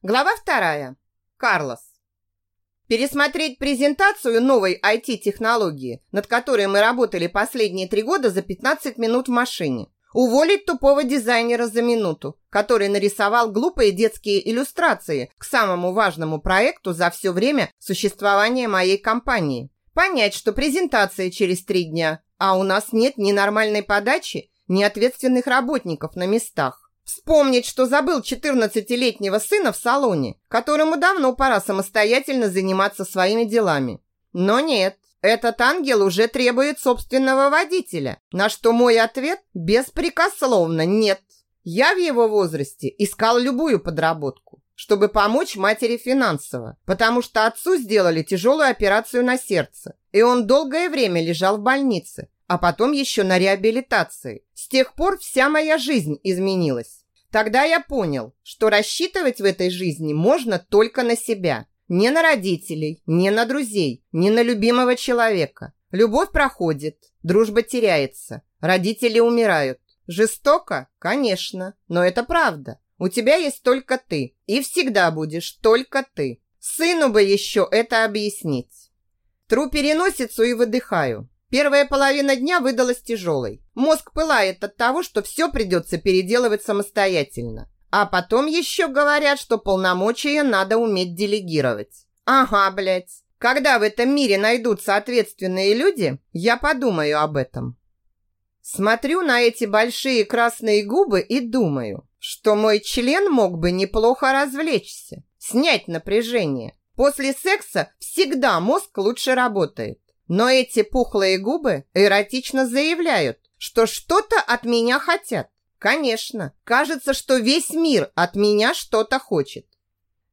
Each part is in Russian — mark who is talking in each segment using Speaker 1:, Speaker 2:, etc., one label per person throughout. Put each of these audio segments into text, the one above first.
Speaker 1: Глава вторая. Карлос. Пересмотреть презентацию новой IT-технологии, над которой мы работали последние три года за 15 минут в машине. Уволить тупого дизайнера за минуту, который нарисовал глупые детские иллюстрации к самому важному проекту за все время существования моей компании. Понять, что презентация через три дня, а у нас нет ни нормальной подачи, ни ответственных работников на местах. Вспомнить, что забыл 14-летнего сына в салоне, которому давно пора самостоятельно заниматься своими делами. Но нет, этот ангел уже требует собственного водителя, на что мой ответ беспрекословно нет. Я в его возрасте искал любую подработку, чтобы помочь матери финансово, потому что отцу сделали тяжелую операцию на сердце, и он долгое время лежал в больнице, а потом еще на реабилитации. С тех пор вся моя жизнь изменилась. Тогда я понял, что рассчитывать в этой жизни можно только на себя. Не на родителей, не на друзей, не на любимого человека. Любовь проходит, дружба теряется, родители умирают. Жестоко? Конечно, но это правда. У тебя есть только ты, и всегда будешь только ты. Сыну бы еще это объяснить. Тру переносицу и выдыхаю. Первая половина дня выдалась тяжелой. Мозг пылает от того, что все придется переделывать самостоятельно. А потом еще говорят, что полномочия надо уметь делегировать. Ага, блядь. Когда в этом мире найдутся ответственные люди, я подумаю об этом. Смотрю на эти большие красные губы и думаю, что мой член мог бы неплохо развлечься, снять напряжение. После секса всегда мозг лучше работает. Но эти пухлые губы эротично заявляют, что что-то от меня хотят. Конечно, кажется, что весь мир от меня что-то хочет.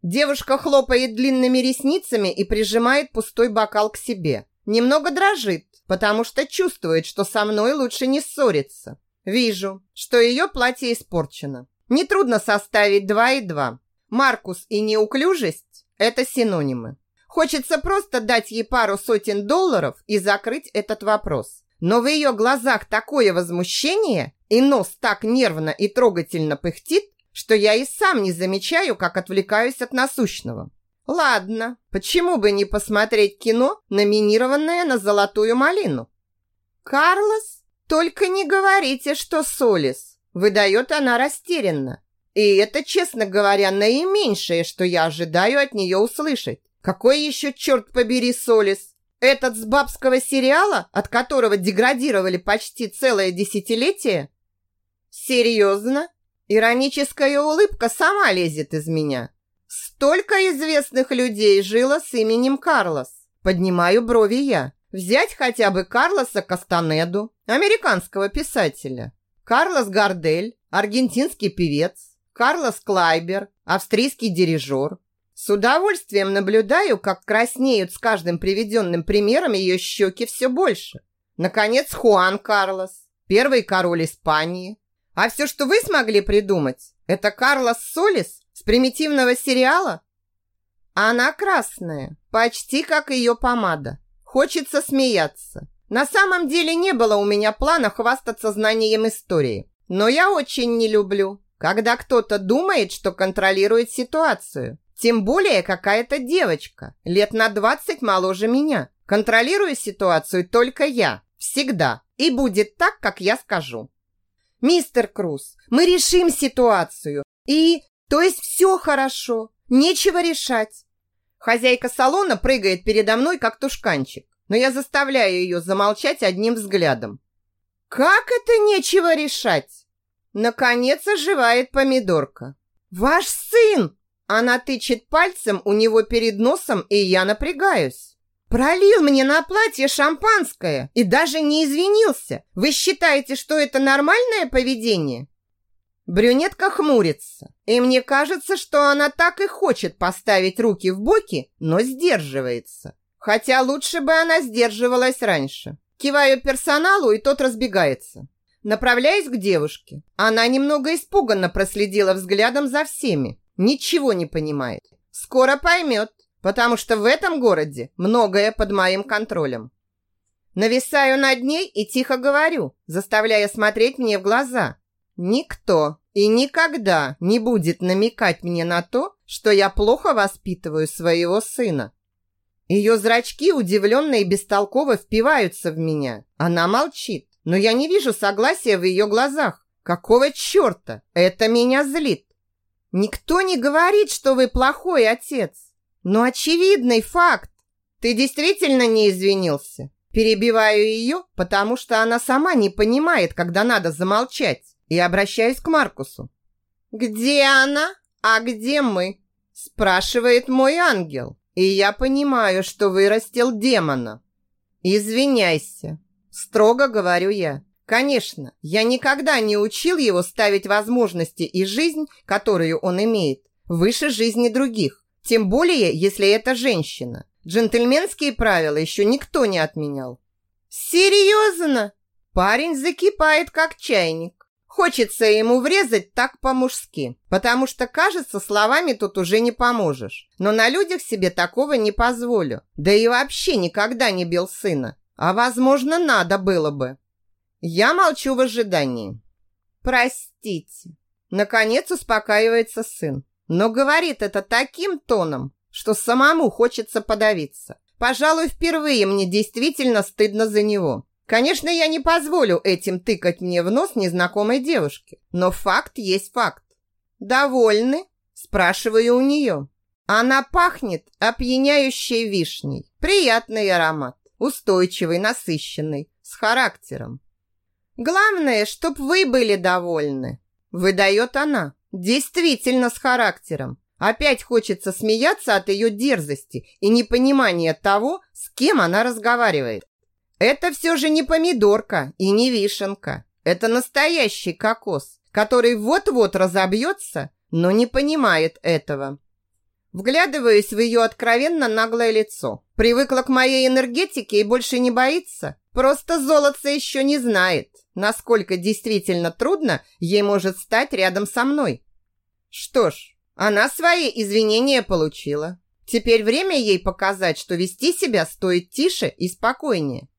Speaker 1: Девушка хлопает длинными ресницами и прижимает пустой бокал к себе. Немного дрожит, потому что чувствует, что со мной лучше не ссориться. Вижу, что ее платье испорчено. Нетрудно составить два и два. Маркус и неуклюжесть – это синонимы. Хочется просто дать ей пару сотен долларов и закрыть этот вопрос. Но в ее глазах такое возмущение, и нос так нервно и трогательно пыхтит, что я и сам не замечаю, как отвлекаюсь от насущного. Ладно, почему бы не посмотреть кино, номинированное на золотую малину? Карлос, только не говорите, что Солис, выдает она растерянно. И это, честно говоря, наименьшее, что я ожидаю от нее услышать. Какой еще, черт побери, Солис? Этот с бабского сериала, от которого деградировали почти целое десятилетие? Серьезно? Ироническая улыбка сама лезет из меня. Столько известных людей жило с именем Карлос. Поднимаю брови я. Взять хотя бы Карлоса Кастанеду, американского писателя. Карлос Гардель, аргентинский певец. Карлос Клайбер, австрийский дирижер. С удовольствием наблюдаю, как краснеют с каждым приведенным примером ее щеки все больше. Наконец, Хуан Карлос, первый король Испании. А все, что вы смогли придумать, это Карлос Солис с примитивного сериала? Она красная, почти как ее помада. Хочется смеяться. На самом деле не было у меня плана хвастаться знанием истории. Но я очень не люблю, когда кто-то думает, что контролирует ситуацию. Тем более какая-то девочка, лет на 20 моложе меня. Контролирую ситуацию только я, всегда. И будет так, как я скажу. Мистер Круз, мы решим ситуацию. И, то есть все хорошо, нечего решать. Хозяйка салона прыгает передо мной, как тушканчик, но я заставляю ее замолчать одним взглядом. Как это нечего решать? Наконец оживает помидорка. Ваш сын она тычет пальцем у него перед носом, и я напрягаюсь. Пролил мне на платье шампанское и даже не извинился. Вы считаете, что это нормальное поведение? Брюнетка хмурится, и мне кажется, что она так и хочет поставить руки в боки, но сдерживается. Хотя лучше бы она сдерживалась раньше. Киваю персоналу, и тот разбегается. Направляюсь к девушке. Она немного испуганно проследила взглядом за всеми, ничего не понимает. Скоро поймет, потому что в этом городе многое под моим контролем. Нависаю над ней и тихо говорю, заставляя смотреть мне в глаза. Никто и никогда не будет намекать мне на то, что я плохо воспитываю своего сына. Ее зрачки удивленно и бестолково впиваются в меня. Она молчит, но я не вижу согласия в ее глазах. Какого черта? Это меня злит. Никто не говорит, что вы плохой отец. Но очевидный факт. Ты действительно не извинился? Перебиваю ее, потому что она сама не понимает, когда надо замолчать, и обращаюсь к Маркусу. «Где она? А где мы?» спрашивает мой ангел. И я понимаю, что вырастил демона. Извиняйся, строго говорю я. Конечно, я никогда не учил его ставить возможности и жизнь, которую он имеет, выше жизни других. Тем более, если это женщина. Джентльменские правила еще никто не отменял. Серьезно? Парень закипает, как чайник. Хочется ему врезать так по-мужски, потому что, кажется, словами тут уже не поможешь. Но на людях себе такого не позволю. Да и вообще никогда не бил сына. А, возможно, надо было бы. Я молчу в ожидании. Простите. Наконец успокаивается сын. Но говорит это таким тоном, что самому хочется подавиться. Пожалуй, впервые мне действительно стыдно за него. Конечно, я не позволю этим тыкать мне в нос незнакомой девушке, но факт есть факт. Довольны? Спрашиваю у нее. Она пахнет опьяняющей вишней. Приятный аромат, устойчивый, насыщенный, с характером. Главное, чтоб вы были довольны. Выдает она. Действительно с характером. Опять хочется смеяться от ее дерзости и непонимания того, с кем она разговаривает. Это все же не помидорка и не вишенка. Это настоящий кокос, который вот-вот разобьется, но не понимает этого. Вглядываюсь в ее откровенно наглое лицо. Привыкла к моей энергетике и больше не боится. Просто золотце еще не знает, насколько действительно трудно ей может стать рядом со мной. Что ж, она свои извинения получила. Теперь время ей показать, что вести себя стоит тише и спокойнее.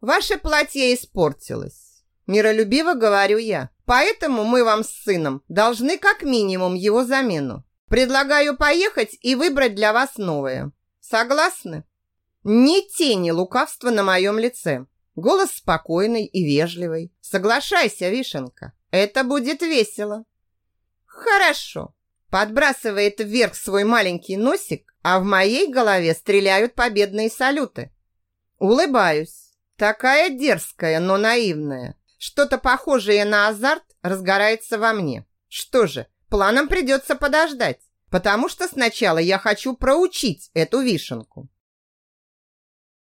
Speaker 1: Ваше платье испортилось. Миролюбиво говорю я. Поэтому мы вам с сыном должны как минимум его замену. Предлагаю поехать и выбрать для вас новое. Согласны? Ни тени лукавства на моем лице. Голос спокойный и вежливый. Соглашайся, Вишенка. Это будет весело. Хорошо. Подбрасывает вверх свой маленький носик, а в моей голове стреляют победные салюты. Улыбаюсь. Такая дерзкая, но наивная. Что-то похожее на азарт разгорается во мне. Что же, планам придется подождать, потому что сначала я хочу проучить эту вишенку.